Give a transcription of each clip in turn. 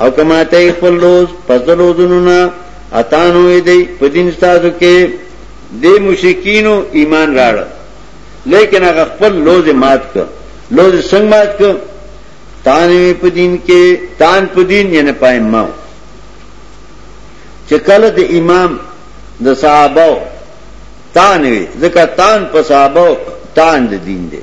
او کما ته خپل روز پس د روزونو نه اتانو یې دی په دین تاسو کې د مشرکینو ایمان راړ لیکن هغه خپل روز مات ک روز څنګه مات ک تان په دین کې تان په دین یې نه پایم ما چې کله د امام د صحابه تان وي ځکه تان په صحابه تان د دین دی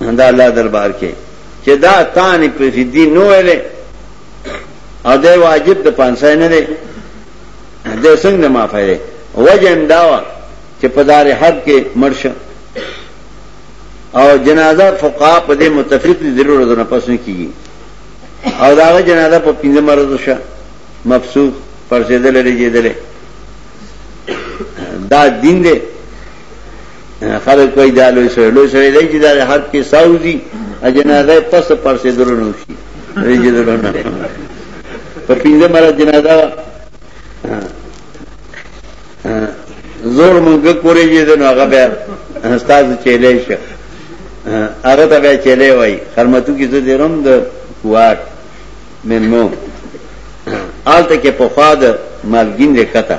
د الله دربار کې چې دا تانې په فدی نو ویلې او د واجب د پانسای نه دی د څنګه ما فائدې وجه هم داوا چې په دار حد کې مرشه او جنازه فقها په دې متفق دي ضرور نه پس نه کیږي او داغه جنازه په پینځه مرز شه مفسوخ پرځېدل لري جېدل دا دین دی خلک کوي دا لوی سره لوی سره دی چې دا حد کې ساوزي اجنازه پس پر سي درنو شي ریجه درنو په پینځه مره جنازه زور مونږ کورې دې نو هغه به استاد چيلې شه هغه ته به چيلې وای خرمتو کې زه دیرم د کوار منمو آلته کې په فاد مالګین لري کته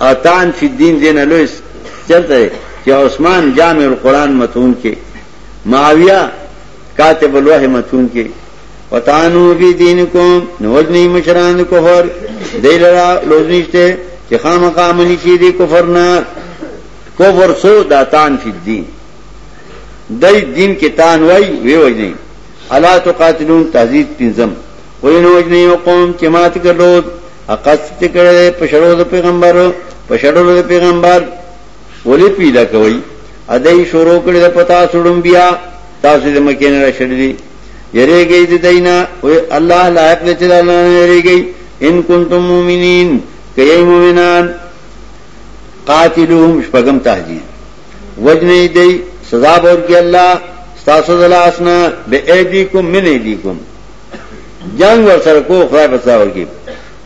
اتان فی الدین دین لویس چرته دی چې عثمان جامع القرآن متون کې معاویه کاتب الوحی متون کې وتانو فی دینکم نوجنی مشران کفر دیلرا لوزنیشته چې خامخا منی شي دی کفر نه کفر سو داتان فی الدین دای دین کې تان وای وی وجنی الا تقاتلون تهذیب پنزم ولی نه وجنی یو قوم چې مات کړود اقص چې کړی په شړو د پیغمبر په شړو د پیغمبر ولی پیدا کوي ادای شروع کړی د پتا سړم بیا تاسو د مکین را شړلی یری گئی د دینا او الله لایق نه چلا نه یری گئی ان کنتم مؤمنین کای مؤمنان قاتلهم شپغم تهجیر وجنی دی سزا ورکی الله تاسو دلاسنا به ایدیکم من ایدیکم جنگ ور سره کو خدای بسا ورکی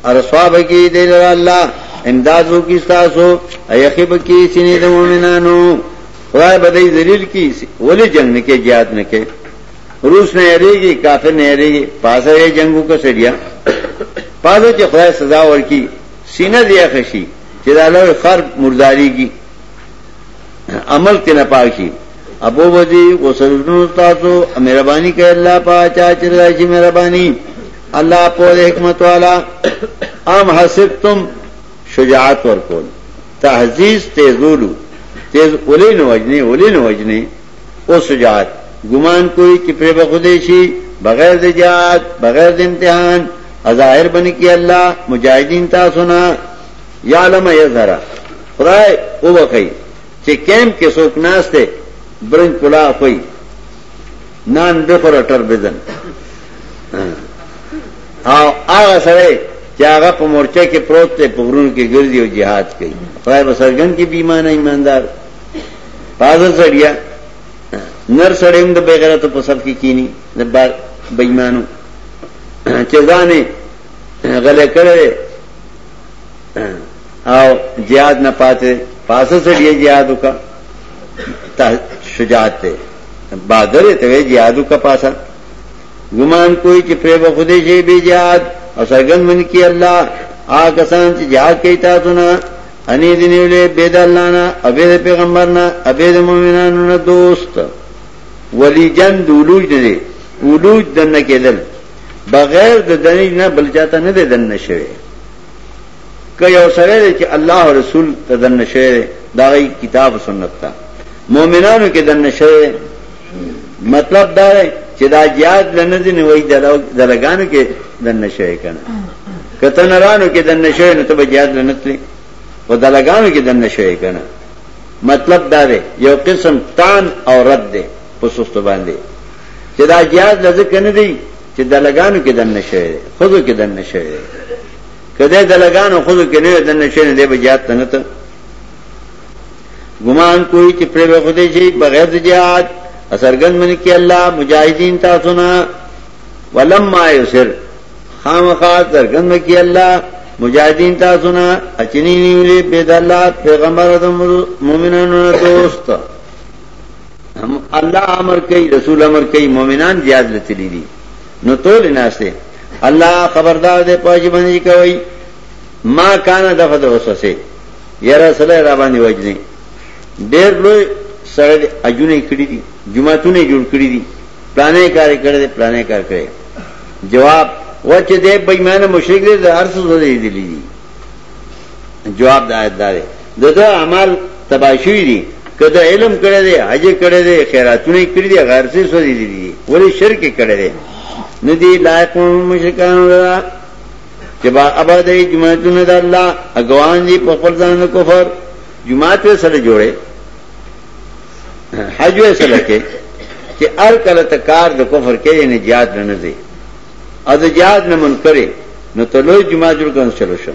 ارسواب کی دی لرا اللہ امداد رو کی ستاسو ایخیب کی سینی دا مومنانو خدای بدای ذلیل کی ولی جنگ نکے جہاد نکے روس نه یریږي کافر نه یریږي پاسه یې جنگو کو سړیا پاسه چې خدای سزا ورکی سینه دی خشي چې دا له خر مرداریږي عمل کې نه پاشي ابو وجي وسرونو تاسو مهرباني کوي الله پاچا چې راځي مهرباني الله په حکمت والا ام حسبتم شجاعت ورکول تهذیز تیزولو تیز اولی نو وجنی اولی نو وجنی او شجاعت ګمان کوئی چې پر بخودې شي بغیر د جهاد بغیر د امتحان ظاهر بن کی الله مجاهدین تاسو نه یا لم یظهر خدای او وکي چې کیم کې څوک ناشته برنج پلا کوي نان به خور ټر بدن او هغه سره چې هغه په مورچه کې پروت ته پورونو کې ګرځي او jihad کوي خدای به سرګن کې بیمانه ایماندار پازه سړیا نر سړیم د بغیرت په صف کې کینی د بېمانو چې ځانه غلې کړې او جهاد نه پاتې پاسه سړي جهاد وکا ته شجاعت ته بادر ته جهاد وکا پاسه ګمان کوئی چې پرې به خوده شي به جهاد او سرګن من کی الله آ کسان چې جهاد کوي تاسو نه اني دي نیولې به د الله نه او به پیغمبر نه او به د مؤمنانو نه دوست ولی جن دولوج نه دي ولوج دنه کېدل بغیر د دنی نه بل چاته نه دی دن نشوي که یو سره دی چې الله او رسول ته دن نشوي دا غي کتاب او سنت ته مؤمنانو کې دن نشوي مطلب دا دی چې دا جهاد لنه دي نه وای دلګانو کې دن نشوي کنه کته نرانو کې دن نشوي نو ته به جهاد لنه تلی او دلګانو کې دن نشوي کنه مطلب دا دی یو قسم تان او رد دی په سست باندې چې دا جهاز لزه کنه دی چې د لګانو کې دنه شوی خودو کې دنه شوی کله د لګانو خودو کې نه دنه شوی دی به جهاد نه ته ګمان کوئی چې پر وخته شي بغیر د جهاد اثرګن من کې الله مجاهدین تاسو نه ولما یسر خامخا درګن من کې الله مجاهدین تاسو نه اچنی نیولې بيد الله پیغمبر د مؤمنانو دوست هم الله امر کوي رسول امر کوي مؤمنان زیاد لتلی دي نو تول ناشته الله خبردار دی پاج باندې کوي ما کان دغه د وسوسه یاره سره را باندې وجني ډېر لوی سره اجونه کړی دي جمعهونه جوړ کړی دي پلانې کار کړی دي پلانې کار کړی جواب وچ دې بېمانه مشرک دې هر څه زده دي جواب دا دی د ده اعمال تباه شوي دي که ده علم کړی دی حج یې کړی دی خیراتونه یې کړي دي هغه هر څه یې سوځېدلي دي ولې شرک یې کړی دی نه دي لایق مشرکانو لره چې با ابادوي جوماتونه د الله اګوان دي په خپل ځان د کفر جومات یې سره جوړې حج یې سره کې چې هر کله ته کار د کفر کې نه جهاد نه ځي او د جهاد نه منکرې نو ته لوی جومات جوړ کړو چلو شو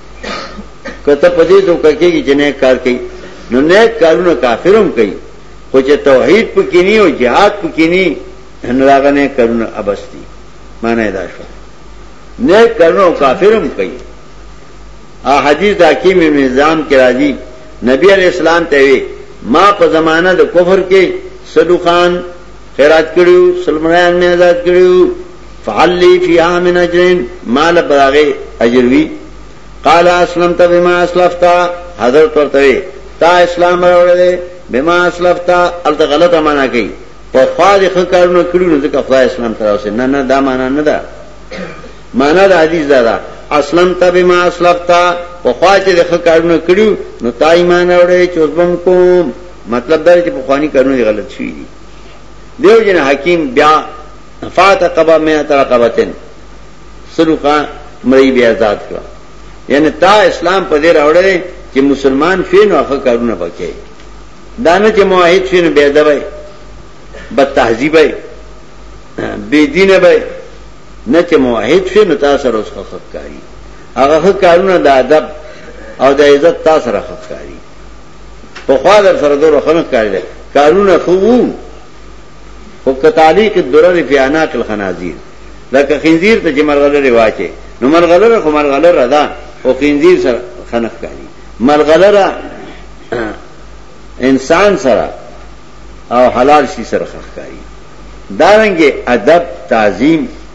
کته په دې دوکه کېږي چې نه کار کوي نو نه کارونه کافرم کوي خو چې توحید پکې نه او jihad پکې نه نو هغه نه کارونه ابستی معنی دا شو نه کارونه کافرم کوي ا حدیث د حکیم ابن نظام کې راځي نبی علیہ السلام ته وی ما په زمانہ د کفر کې صدوخان خیرات کړیو سلمنان می آزاد کړیو فعلی فیها من اجرین مال براغه اجر وی قال اسلمت بما اسلفت حضرت ورته تا اسلام راوړل بما اسلفت الته غلطه معنا کوي په خوا دې خکارونه کړو نو ځکه خدای اسلام تر اوسه نه نه دا معنا نه ده معنا د حدیث دا ده اسلمت بما اسلفت په خوا چې د خکارونه کړو نو تا ایمان راوړې چوزبم کوم مطلب دا چې په خواني کارونه غلط شوی دي دیو جن حکیم بیا فات قبا میں ترا قبتن سلو کا مری بے آزاد کرا یعنی تا اسلام په دې راوړل چې مسلمان شې نو هغه کارونه پکې دانه چې موحد شې نو بے ادب وي بد تهذیب وي بے دین وي نه چې موحد شې نو تاسو سره اوس خخ کاری هغه کارونه د ادب او د عزت تاسو سره خخ کاری په خوا در سره دور خنه کاری ده کارونه خو وو خو کتالیق الدرر فی عناق الخنازیر لکه خنزیر ته چې مرغلره واچي نو مرغلره خو مرغلره ده او خنزیر سره خنخ کاری مرغلره انسان سره او حلال شي سره خخ کاری دارنګه ادب تعظیم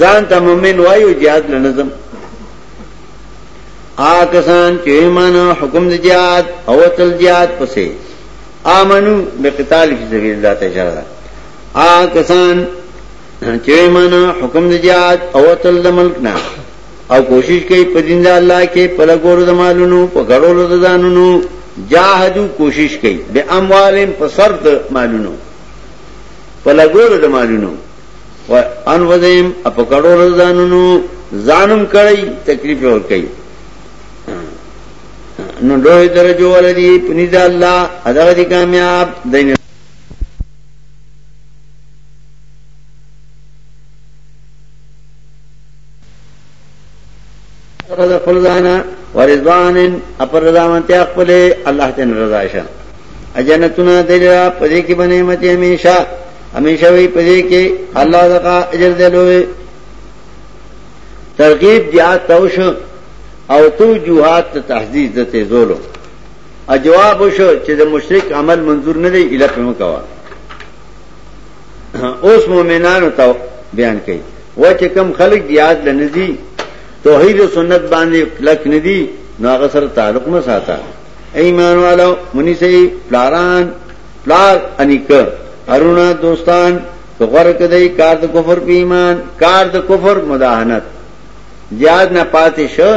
ځان ته مومن وایو جهاد لنظم آ کسان چې ایمان حکم د جهاد او تل جهاد پسې امنو به قتال فی سبیل الله ته اشاره آ کسان چې ایمان حکم د جهاد او تل د ملک نه او کوشش کوي په دین د الله کې په لګورو د مالونو په غړولو د ځانونو جاهدو کوشش کوي د اموالم په صرف مالونو په لګورو د مالونو و ان وزیم اپ کړو رضانونو ځانم کړی تکلیف ور کوي نو دوه درجو ولدي پنځ الله ادا دي کامیاب دین رضا خپل ځانا ورضوان اپر رضا منتیا خپل الله تن رضا شه اجنتنا دلرا پدې کې باندې مت همیشه همیشه وي پدې کې الله دغه اجر دلوي ترغیب دیا توش او تو جوهات ته تهدید دته زولو اجواب شو چې د مشرک عمل منظور نه دی اله په مکوا اوس مؤمنانو ته بیان کړي و چې کم خلک یاد لنځي توحید او سنت باندې کلک ندي نو هغه سره تعلق مه ساته ایمان والو منی سي پلاران پلار انیک ارونه دوستان تو غره کدی کار د کفر په ایمان کار د کفر مداهنت یاد نه پاتې شو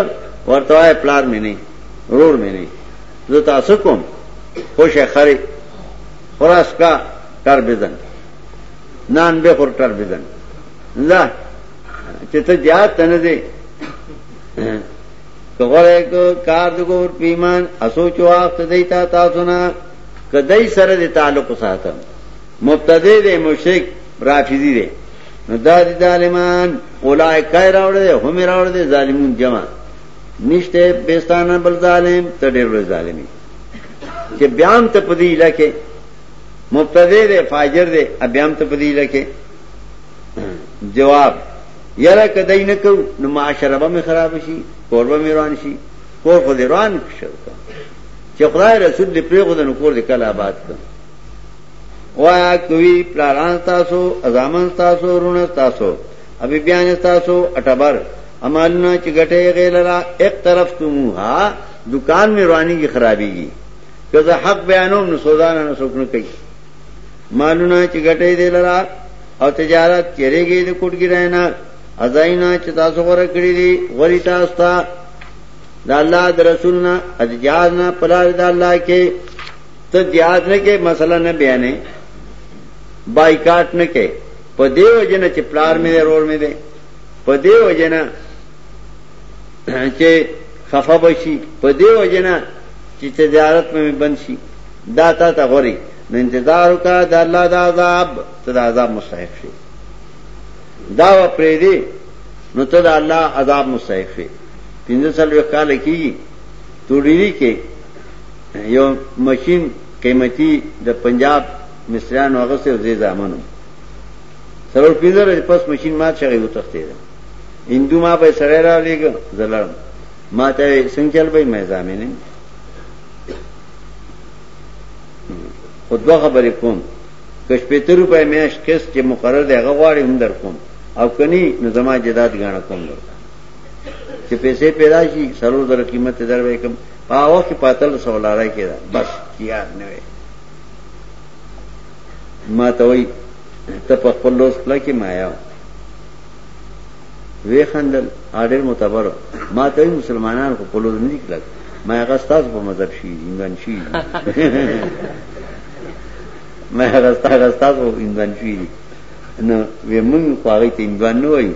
ورته پلار مې نه ورور مې نه زه تاسو کوم خوشې خره خراس کا ټر بزن نان به خور ټر بزن لا چې ته جهاد ته نه دی که غره کو کار د ګور پیمان اسوچو وخت دیتا تاسو نه کدی سره د تعلق ساتم مبتدی دی مشرک رافضی دی نو دا د ظالمان اولای کای راوړ دی هم راوړ دی ظالمون جمع نشته پېستانه بل ظالم ته ډېر ظالمي چې بیان ته پدی لکه مبتدی دی فاجر دی بیان ته پدی لکه جواب یره کدی نه کو نو معاشره به خراب شي کور به روان شي کور خو دې روان شو چې خدای رسول دې پرې غو د نو کور دې کله آباد کړ وایا کوي پلاران تاسو ازامن تاسو رونه تاسو ابي بیان تاسو اټبر امالنا چې غټه غیلرا اقترفتموها دوکان می روانیږي خرابیږي که زه حق بیانوم نو سودا نه څوک نه کوي مالونه چې ګټې دی لرا او تجارت چیرېږي د کوټګرای نه ازاینا چې تاسو غره کړی دي غری تاسو ته د الله د رسول نه اجازه نه پلار د الله کې ته دیاد نه کې مسله نه بیانې بایکاټ نه کې په دیو جن چې پلار مې رول مې ده په دیو جن چې خفه بشي په دې وجنه چې تجارت مې بند شي دا تا ته غوري نو انتظار وکړه د الله د عذاب ته د عذاب مستحق شي دا و پرې دې نو ته د الله عذاب مستحق شي پنځه سال وکال کیږي توډيري کې یو ماشين قیمتي د پنجاب مصریانو هغه څه زیزامنو سرور پیزر پس ماشين مات شغی وتختیدل هندو ما به سړی را لېګ زلړم ما ته څنګه چل به مې ځامې نه خو دوه خبرې کوم کښ په تر په میاش کس چې مقرر دی هغه غواړي هم در کوم او کني نو زما جداد غاڼه کوم نو چې پیسې پیدا شي سرو در قیمت در وکم په وخت پاتل سولارای کېدا بس یاد نه وي ما ته وای ته په خپل لوس کله کې ما یاو وی خندل اډر متبر ما ته مسلمانان خو پلوز نه کړل ما هغه ستاسو په مذهب شي هندوان شي ما هغه ستاسو هندوان شي نو وی مونږ خو هغه ته هندوان نه وایو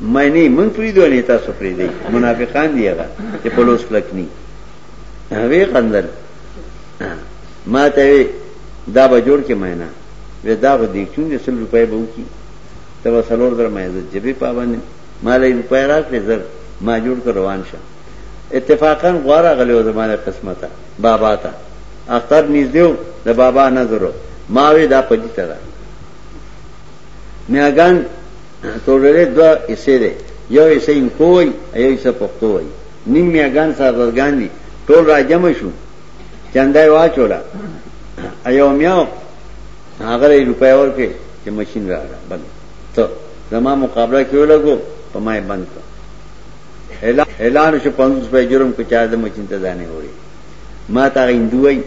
ما نه مونږ پریدو نه تاسو پریدي منافقان دی هغه چې پلوز کلک نه وی خندل ما ته دا به جوړ کې مینه وی دا غو دې چون 100 روپۍ به وکی ته به څلور زره مې د جبې پابند یم ما له روپۍ راکړې زر ما جوړ کړ روان شم اتفاقا غوا راغلی و زما د قسمته بابا ته اختر نږدې و د بابا نظر و ما وې دا پلیته ده میاګان توړلې دوه حصې دی یو حصه انکو وایي یو حصه پښتو وایي نیم میاګان سازګان دي ټول راجمع شو چندای واچوله ایو میاو هغه له روپای ورکړي چې ماشین راړه بند ته زما مقابله کې ولګو په ما بند کړ اعلان شو پنځوس روپۍ جرم کو چا د ماشین ته ځانې وړي ما ته هغه هندو وایي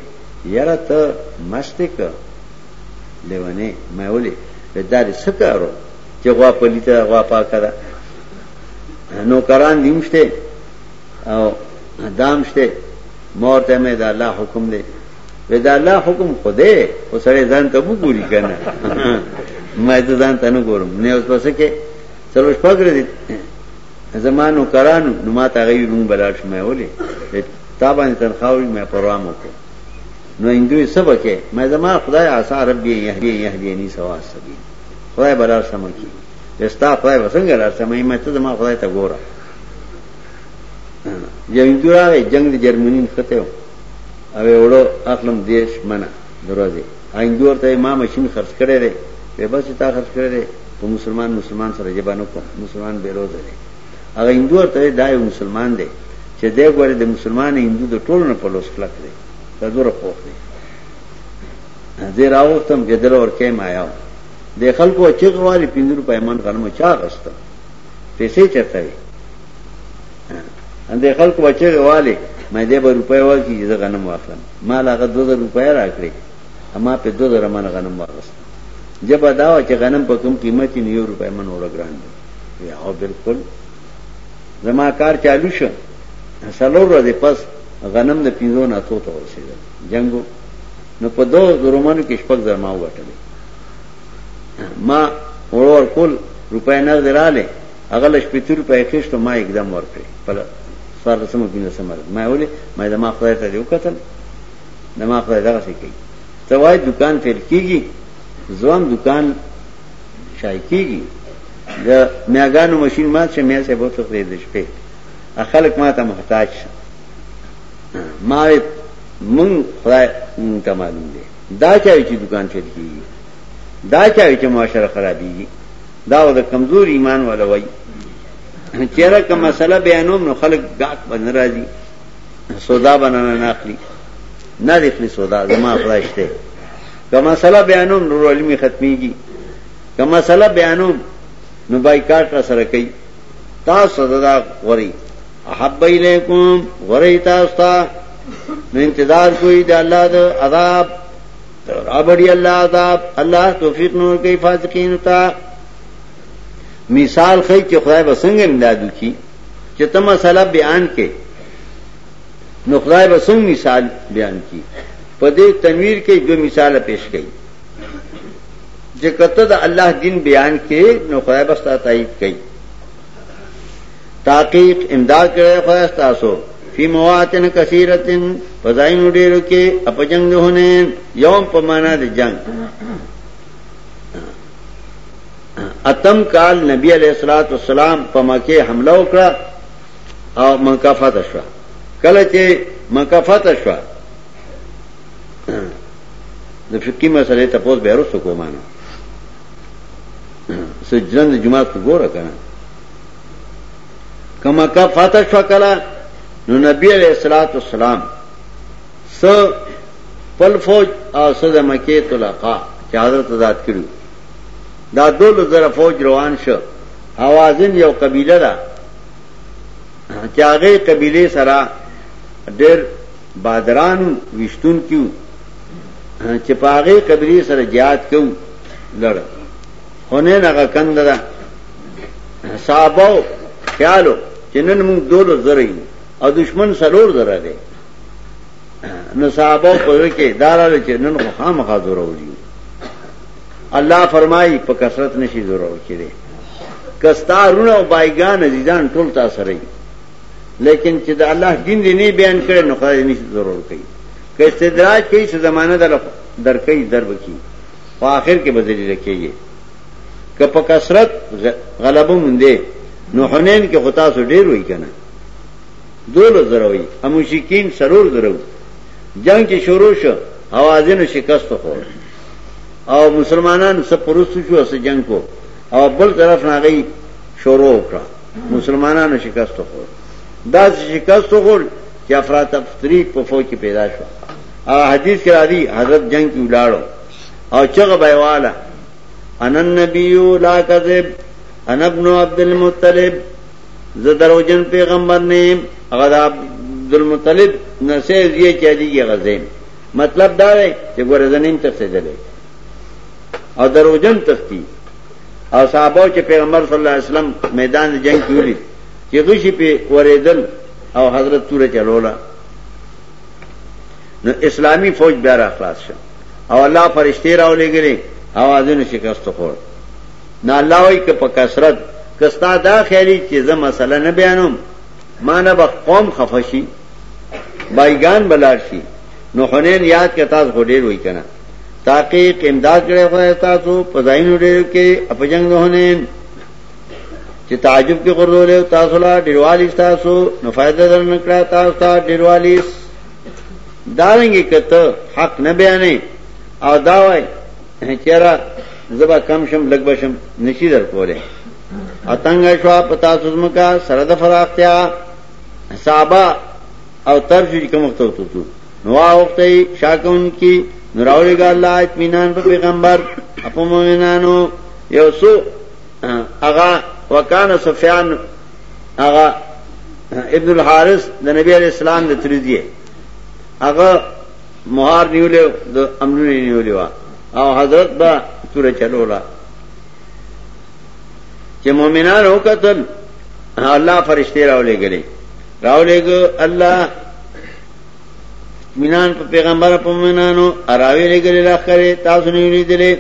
یاره ته مست یې که لیونی ما ولې دا دې څه کارو چې غوا پلیته ده غوا پاکه ده نوکران دي هم شته او دام شته مور ته مې د الله حکم دی ودا الله حکم خدای او سړی ځان ته مو ګوري کنه ما ته ځان ته نه ګورم نه اوس پس کې څلو شپږ ورځې زمانو کرانو نو ما ته غي روم بلاټ مې ولې تا باندې تنخواوي مې پروام وکړ نو اندوی سبا کې مې زما خدای آسا رب یې یهدی یهدی ني سوا سبي خدای بلار سم کی استا خدای وسنګ لار سم مې ته زما خدای ته ګوره یو اندوی راغی جنگ جرمنی خته اوې اوړه اخلم دیرش منه دروزې آیندو ورته وې ما ماشین خرڅ کړی دی وې بس چې تا خرڅ کړی دی په مسلمان مسلمان سره جبا نه کوم مسلمان بې روزه دی هغه هندو ورته وې دا یو مسلمان دی چې دی ګورې د مسلمان هندو د ټولو نه په لوس کلک دی په دوره پوخ دی زه راوختم چې دل ور کې ما یاو د خلکو چې غوالي پینځه روپۍ من غنمو چا غسته پیسې چرته اندې خلکو بچي واله مې دې به روپۍ ورکړي چې زه غنم واخلم ما لا غو 2000 روپۍ راکړي اما په 2000 من غنم واغست جبا دا چې غنم په کوم قیمت یې یو روپۍ من وړ ګران دی یا او بالکل زما کار چالو شو سلور ورځې پس غنم د پیزو نه تو ته ورسېدل جنگو نو په دوه زرمانو کې شپږ زر ما وټلې ما ورور کول روپۍ نه دراله هغه له شپېته روپۍ اخېستو ما اقدام ورکړې په څوارلسمه او پنځلسمه ورځ ما یې ولې ما یې زما خدای ته دې وکتل زما خدای دغسې کوي ته وایې دکان فیل کېږي ځوان دکان شای کېږي د میاګانو ماشین مات شه میا صاحب وتښتېد د شپې خلک ما ته محتاج شه ما وې مونږ خدای مونږ ته معلوم دی دا چا وی چې دکان فیل کېږي دا چا وی چې معاشره خرابېږي دا و د کمزور ایمان والا وای چیرې کوم مسله بیانوم نو خلک غاټ باندې راځي سودا بنانه نه اخلي نه دخلي سودا زما خدایشته کوم مسله بیانوم نور علمي ختميږي کوم مسله بیانوم نو بایکاټ را سره کوي تاسو دا غوري احب الیکم غوري تاسو ته انتظار کوي د الله د عذاب رابڑی اللہ عذاب اللہ توفیق نور کئی فاسقین تا مثال خی چی خدای بسنگ امدادو کی چی تم مسئلہ بیان کے نو خدای بسنگ مثال بیان کی پا دے تنویر کے دو مثال پیش کئی چی کتا دا اللہ دین بیان کے نو خدای بستا تایید کئی تحقیق امداد کړی خو تاسو فی مواتن کثیرتن فزاین ډیرو کې اپ جنگ نه هونه یوم په معنا د جنگ اتم کال نبی علیہ الصلوۃ والسلام په مکه حمله وکړه او مکه فتح شو کله چې مکه فتح شو د فقہی مسلې ته پوس به ورسو کومانه سجدن جمعه کو ګوره کنه کما کا فتح شو کلا نو نبی علیہ الصلوۃ والسلام س پل فوج او صد مکه طلقا چې حضرت آزاد کړو دا دول زره فوج روان شو حوازن یو قبیله ده چې هغه قبیله سره ډېر بادران وشتون کیو چې پاغه قبیله سره جهاد کوو لړ حنین هغه کند ده صحابه خیالو چې نن موږ دولو زره یو او دشمن سلور زره دی نو صحابه په وی کې داراله چې نن خو خامخا ضرور یو الله فرمایي په کثرت نشي ضرور کړي کستا رونه او بایگان عزیزان ټول تا سره لیکن چې د الله دین دی نه بیان کړي نو خدای نشي ضرور کوي که استدراج کوي چې زمانه در درکې درب کی په آخر کې به ذلیل کېږي که په کثرت غلبه مونده نو حنین کې خو تاسو ډېر وای کنه دولس زره وای اموشکین سرور زره جنگ چې شروع شو اوازینو شکست خو او مسلمانان سب پرستو شو اس جنگ کو او بل طرف نه غي شروع وکړه مسلمانانو شکست خو دا شکست خو چې افراتفری په فوج کې پیدا شو او حدیث کې راځي حضرت جنگ کې ولاړو او چغه بایواله ان النبی لا کذب انا ابن عبد المطلب زه دروژن پیغمبر نه هغه د عبد المطلب نسې یې چې دیږي غزیم مطلب دا دی چې ګوره زنیم ته سجده او دروژن تختی او صحابه چې پیغمبر صلی الله علیه وسلم میدان جنگ کې ولید چې غشي په ورېدل او حضرت توره چلوله نو اسلامی فوج بیا را خلاص شو او الله فرشتي راولېږلې اوازونه شکست خور نه الله وایي که په کثرت کستا دا خیالي چې زه مسله نه بیانوم ما نه به قوم خفه شي بایګان بلار شي نو حنین یاد که تاسو خو ډېر وایي که نه تاکي امداد کړی خدای تاسو په ځایونو ډېرو کې اپجنګ نه حنین چې تعجب کې غردولې تاسو لا ډیروالی تاسو نو فائدہ درنکړه تاسو ته ډیروالی دارنګي کته حق نه بیانې او دا وای چیرې زبا کم شم لګ بشم نشي در کوله اتنګ شوا پتا سوزم کا سرد فراختیا صحابه او تر شي کوم وخت وته نو وخت شاکون کی نوراولی ګا الله اطمینان په پیغمبر اپو مومنانو یو سو اغا وکانه سفیان اغا ابن الحارث د نبی علی السلام د تریدی اغا مہار نیولې د امنونی نیولې وا او حضرت با تور چلولا چې مؤمنان وکتل الله فرشتي راولې غلې راولې ګو الله مینان په پیغمبر په مینانو اراوی لګلې راخره تاسو نه ویلې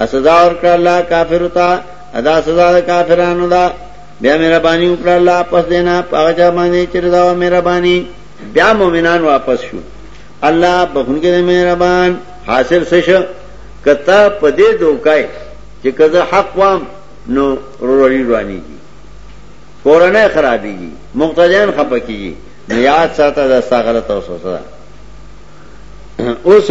اسدا ورکړه الله کافر تا ادا سزا د کافرانو دا بیا مهرباني وکړه الله پس دینا هغه چا باندې چې دا مهرباني بیا مؤمنان واپس شو الله بخونګې مهربان حاصل سش کتا په دې دوکای چې کزه حق وام نو روړی رواني دي کورنه خرابېږي مقتدیان خپکیږي نو یاد ساته دا ساغره توسو سره اوس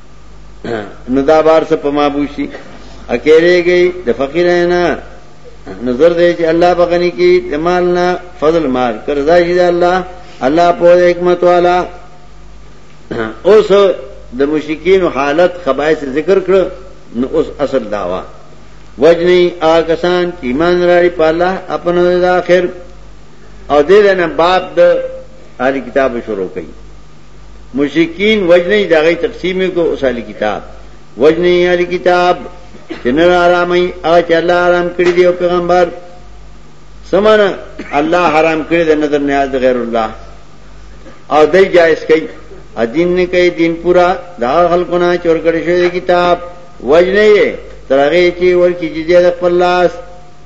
نو دا بار څه په ما بوشي اکیریږي د فقیر نه نظر دی چې الله بغنی کی جمال نه فضل مال کرزا شي دا الله الله په حکمت والا اوس د مشکین حالت خبایس ذکر کړ نو اوس اصل داوا وجنی آکسان چې ایمان راړي په الله خپل د اخر او دې نه باب د اهل کتاب شروع کړي مشرکین وجنه دا غي تقسیم کو اوس علي کتاب وجنه علي کتاب جنر آرامي او چې الله آرام کړی دی او پیغمبر سمانه الله حرام کړی دی نظر نیاز د غیر الله او دای جائز کوي ادین نه کوي دین پورا دا خلقونه چور کړی شوی کتاب وجنه یې ترغه چې ورکی جزیه د خپل لاس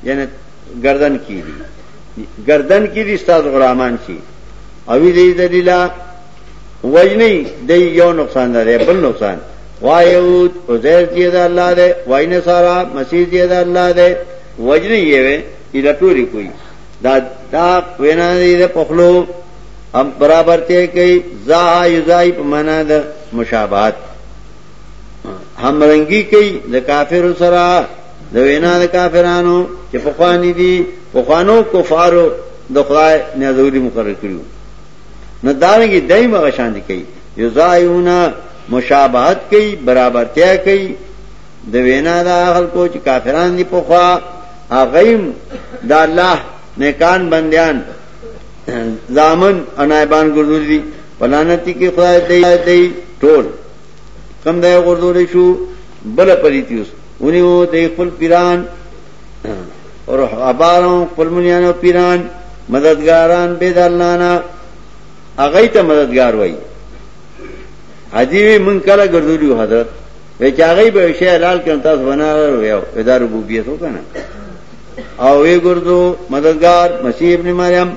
یعنی گردن کیږي گردن کیږي استاد غلامان شي اوی دی دلیلا وجنی دی یو نقصان ده دی بل نقصان وایود عزیر دی ده اللہ ده وای نصارا مسیح دی ده اللہ ده وجنی یوی ایلا ٹولی کوئی دا دا وینا دی ده پخلو ام برابر تے کئی زاہا یزائی پمانا ده مشابهت همرنګي کوي د کافر سره د وینا د کافرانو چې په خواني دي په خوانو کفارو د خدای نه ضروري مقرر کړو نه دانګي دایمه غشان دي کوي یزایونا مشابهت کوي برابرتیا کوي د وینا د اهل کو چې کافران دي په خوا اغیم د الله نیکان بندیان زامن انایبان ګرځول دي پلانتی کې خدای دی ټول کم دے غردو لے شو بلا پلیتیوس انیو دے قل پیران اور عباروں قل منیانو پیران مددگاران بے دالنانا اغی تا مددگار وائی حدیوی من کلا گردو لیو حضرت وی چاگئی با وشی حلال کن تاس بنا را رویاو وی دا ربوبیت ہو کنا او وی گردو مددگار مسیح ابن مریم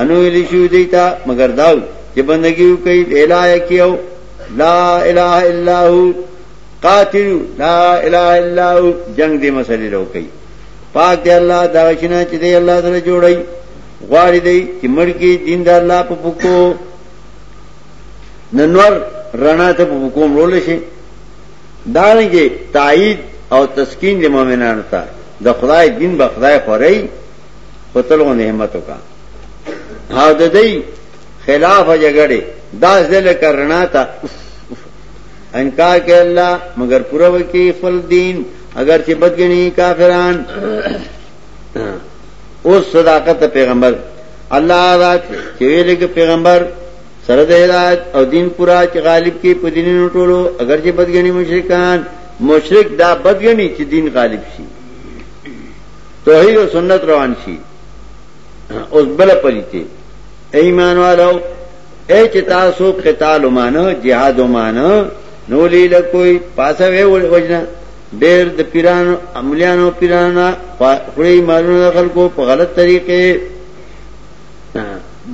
انو الی شو دیتا مگر داو چی بندگیو کئی دیلایا کیو لا الہ الا هو قاتل لا الہ الا هو جنگ دې مسلې له کوي پاک دی الله دا شنه چې دی الله سره جوړي غواړي دی چې مړ کې دین د الله په پکو ننور رڼا ته په پکو مړول شي دا نه کې تایید او تسکین د مؤمنانو ته د خدای دین به خدای خوري خپل غو نعمت وکا او د دې خلاف جګړه دا ځل کرنا ته انکار کوي الله مگر پوره وکي خپل دین اگر چې بدګنی کافران اوس صداقت پیغمبر الله ذات چې ویلګ پیغمبر سره د هدایت او دین پورا چې غالب کې په دینونو ټولو اگر چې بدګنی مشرکان مشرک دا بدګنی چې دین غالب شي توحید او سنت روان شي اوس بل پلیته اے ایمان والو اے چې تاسو قتال ومانه جهاد ومانه نو لیل کوئی پاسه وی وجنه ډېر د پیرانو عملیانو پیرانو خوري مالونه خلکو په غلط طریقې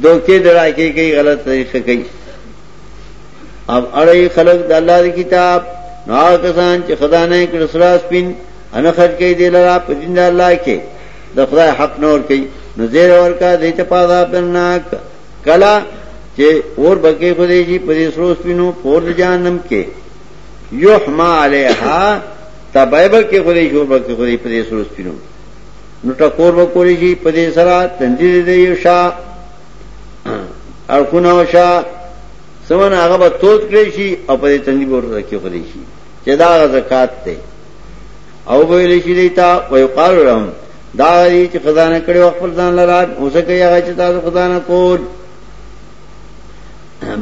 دوکې دراکې کوي غلط طریقې کوي اب اړې خلک د الله دی کتاب نو کسان چې خدای نه کړ سره سپین ان خرج کوي د لرا په دین د الله کې د خدای حق نور کوي نو زیر ورکا دې ته پادا پرناک کلا چې اور بکې خو دې جی په دې سروس پینو پور جانم کې یحما علیها تبایب کې خو دې جوړ بکې خو دې په دې سروس پینو نو ټکور وکوري جی په دې سره تندې دې یو شا اړخونه وشا سمن هغه به توت کړی شي او په دې تندې ورته کې خو دې شي چې دا زکات ته او ویل شي دیتا ويقال لهم دا دي چې خدانه کړي خپل ځان لرا اوس کوي هغه چې تاسو خدانه کول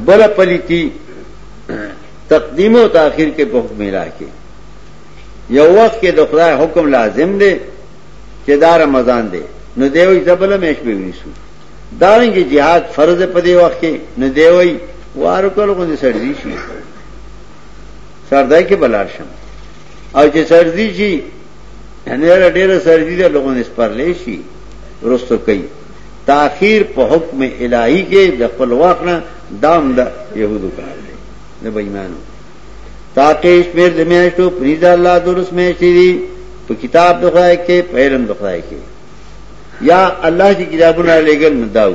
بل پلیتی تقدیم او تاخير کې په حکم راکې یو وخت کې د خدای حکم لازم دی چې دا رمضان دی نو دیوي زبل مېش به ونیسو دارنګه jihad فرض په دی وخت کې نو دیوي وارو کولو غوندي سړی شي سردای کې بلار شم او چې سردی شي ډېر ډېر سردی د لوګو نسپرلې شي ورستو کوي تاخير په حکم الهي کې د خپل وخت نه دام د دا يهودو کار دی د بېمانو تاکي شمیر د میاشتو پریز الله درس میاشتې دي په کتاب د خدای کې په علم د خدای کې یا الله چې کتابونه لګل مداو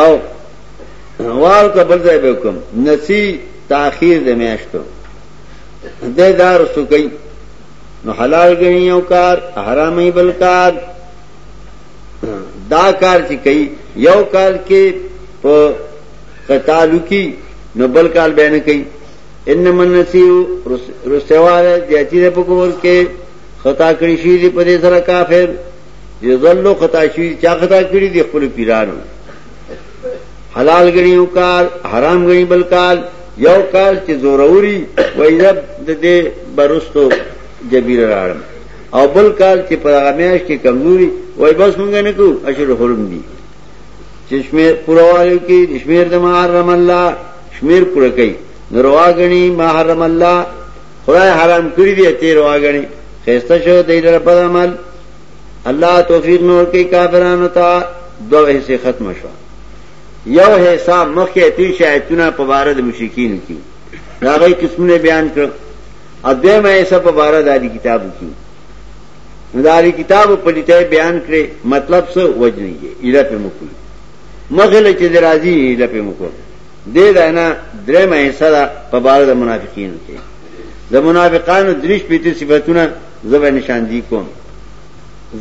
او وال کبل ځای به کوم نسی تاخير د میاشتو د دار سکی نو حلال غنی یو کار حرامي بل کار دا کار چې کوي یو کار کې په قتالو کې نو بل کار به نه کوي انما النسیو رسواله د اچیره په کور کې خطا کړی شي په دې سره کافر یو ځلو خطا شوی چا خطا کړی دی خپل پیرانو حلال غنی یو کال حرام غنی بل کال یو کال چې زوروري وایب د دې برستو جبیر راړم او بل کال چې په هغه میاش کې کمزوري وای بس مونږ نه کو اشر حرم دي چشمه پروايو کې شمیر د محرم الله شمیر پر کوي نروا غنی محرم الله خدای حرام کړی دی تیر واګنی خسته شو دی لر په عمل الله توفیق نور کې کافرانو ته دوه حصے ختم شو یو حصہ مخکې تی شایتونه په بار د مشکین کی راغی قسمونه بیان کړ ا دې مې حصہ په بار د دې کتاب کی مداري کتاب په لټه بیان کړي مطلب څه وجنیږي اله په مکو مغله چې درازي اله په مکو دې دانا درېمه حصہ ده په باره د منافقینو کې د منافقانو دریش پیته صفاتونه زبر نشاندهي کوم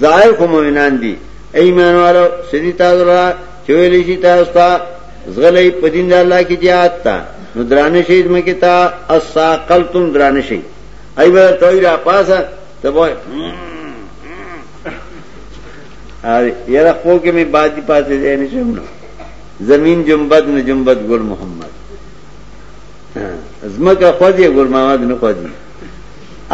ظاهر خو مؤمنان دي ایمان والو سړي تاسو را چويلې شي تاسو ته زغلې په دین الله کې جهاد تا نو درانه شي زما کې تا اساقلتم درانه شي ای به توي را پاسه ته وای اره یره خو کې می بادي پاسه ځای نشم نو زمین جنبد نه جنبد ګل محمد زمکه خوځي ګل محمد نه خوځي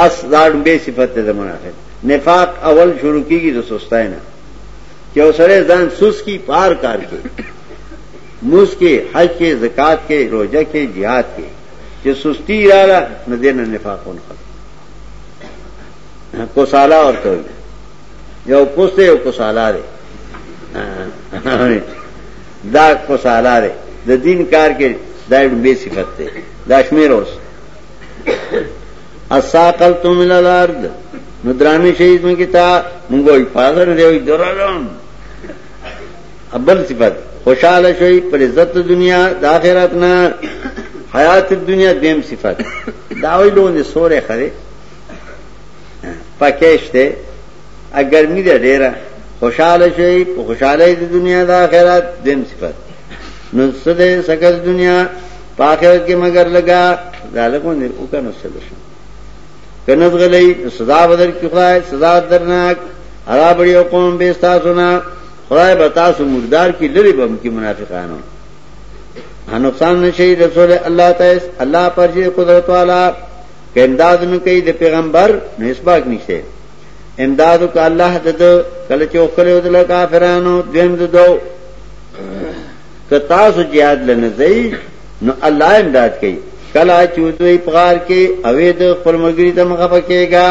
اس داړ به صفت ته منافق نفاق اول شروع کیږي د سستای نه چې اوسره ځان سوس کی پار کار کوي موس کې حج کې زکات کې روزه کې jihad کې چې سستی رااله نه دین نفاقون خط کو سالا ورته یو کوس دی یو کوسالا دی دا کوسالا دی د دین کار کې دا ډوبې صفت دی دا شمیر اوس اساقل تم من الارض نو درامي شهید مونږ ته مونږ وي فادر دی وي درالم ابل صفت خوشاله شوی پر عزت دنیا د آخرت نه حیات دنیا دیم صفت داوی لون سورې خره پکېشته اګرمی ده ډیره خوشاله شي په خوشاله دي دنیا د آخرت دیم صفات نو سده سکل دنیا په آخرت کې مگر لگا ځالکو نه او کنه سده شي کنه غلې سزا بدل کې خدای سزا درناک ارا بڑی قوم به تاسو نه خدای به تاسو مردار کې لری بم کې منافقانو نقصان نشي رسول الله تعالی الله پر قدرت والا که امداد نه کوي د پیغمبر نو هیڅ باک نشته امدادو که الله دد کله چې وکړي او د کافرانو دیم ددو که تاسو jihad لنه ځئ نو الله امداد کوي کله چې دوی پغار کې اوې د خپل مګری ته مخه پکېګا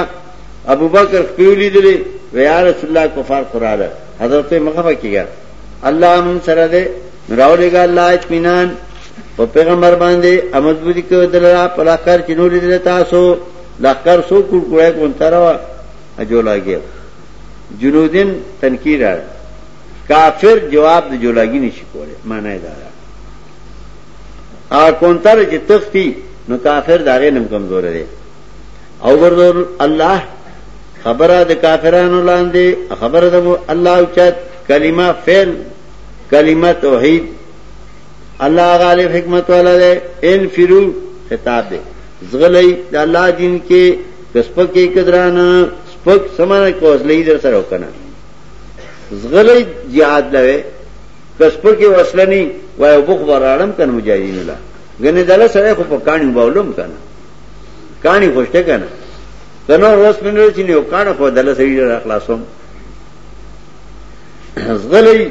ابوبکر خپلې دي ویا رسول الله کفار قراله حضرت مخه پکېګا الله مون سره دې راولېګا الله اطمینان په پیغمبر باندې امضبوطی کوي دلرا په لخر چې نور دې تاسو لخر سو کړ کړه کون تروا اجولاګي جنودین تنکیر را کافر جواب د جولاګي نشي کوله معنی دا ا کون تر چې تختی نو کافر داغه نم کمزور دی او ورور الله خبره د کافرانو لاندې خبره د الله او چت کلمه فعل کلمه توحید الله غالب حکمت والا دی ان فرو خطاب دی زغلی د الله دین کې کسپک کې قدران سپک سمانه کوزلې در سره وکنه زغلی jihad لوي کسپک کې وسلنی وای وبخ وراړم کنه مجاهدین الله غنه دله سره خو په کانی باولم کنه کانی خوشته کنه کنه روس منره چې نه وکانه خو دله سره خلاصوم زغلی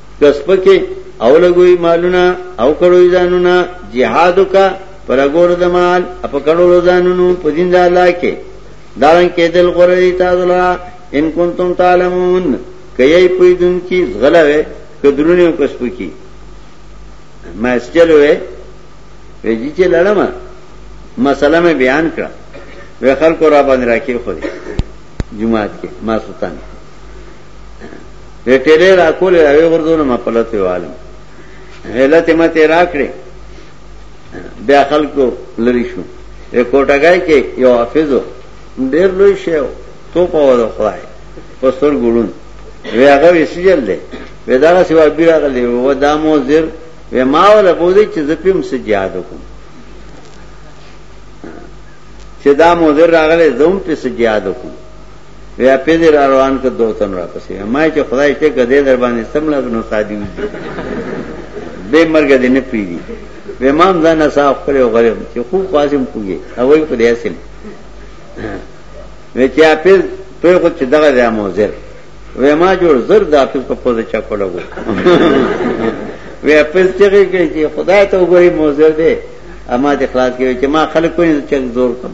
که سپکې او لګوي مالونه او کړوي ځانونه جهاد وکا پر اګور د مال په کړولو ځانونو په دین د الله کې دارن کې دل غره دي تاسو لا ان کنتم تعلمون کای په دن کې غلوي کدرونه او کسب کی ما اسچلو وې وېږي چې لړم مسله مې بیان کړه وې خلکو را باندې راکې خو دې جمعات کې ما سلطان وی ټیلې را کولې راوي غردونه ما پلته والم هلته ما ته راکړې بیا خلکو لری شو کوټګای کې یو حافظو ډیر لوی شیو تو په وره خدای په ستر ګړون وی هغه وسیجل دی وی دا سیوا بیره غلې و دامو زر وی ما ولا بوزي چې زپیم سجاد کوم چې دا مو زر راغله زوم په سجاد کوم بیا په دې را روان ک دوه تن را پسې ما چې خدای ته کده در باندې سمله نو سادي وځي به مرګ دې نه پیږي به امام ځان صاحب خپل غریب چې خو قاسم پوګي او وي په دې سم وچې اپل په خو چې دغه د موزر و ما جوړ زر د اپل په پوزه چا کولو وی اپل چې کوي چې خدای ته وګوري موزر دې اما دې خلاص کوي چې ما خلک کوی چې زور کوم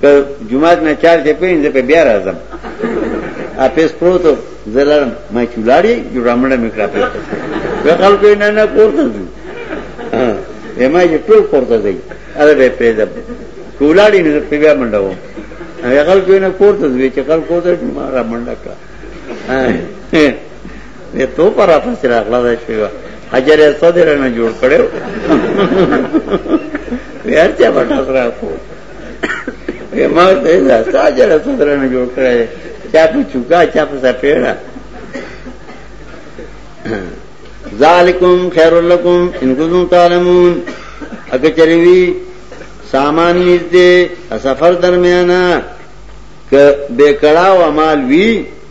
که جمعات نه چار چې پین زه په بیا راځم اپیس پروتو زلرم ما چولاړی جو رامړه میکړه په په خلکو نه نه کوته دي یما چې ټول کوته دي اره به پیدا کولاړی نه په بیا منډو هغه خلکو نه کوته دي چې خلکو ته ما را منډه کړه وی تو پر راته سره اخلا ده شوی حجر اسود رنه جوړ کړو یار چا پټا سره کو وی ما ته دا حجر اسود رنه جوړ کړی چا په چوکا چا په سپېړه ذالکم خیر لکم ان کنتم تعلمون اګه چریوی سامان نږدې سفر درمیانا ک بیکړه او مال وی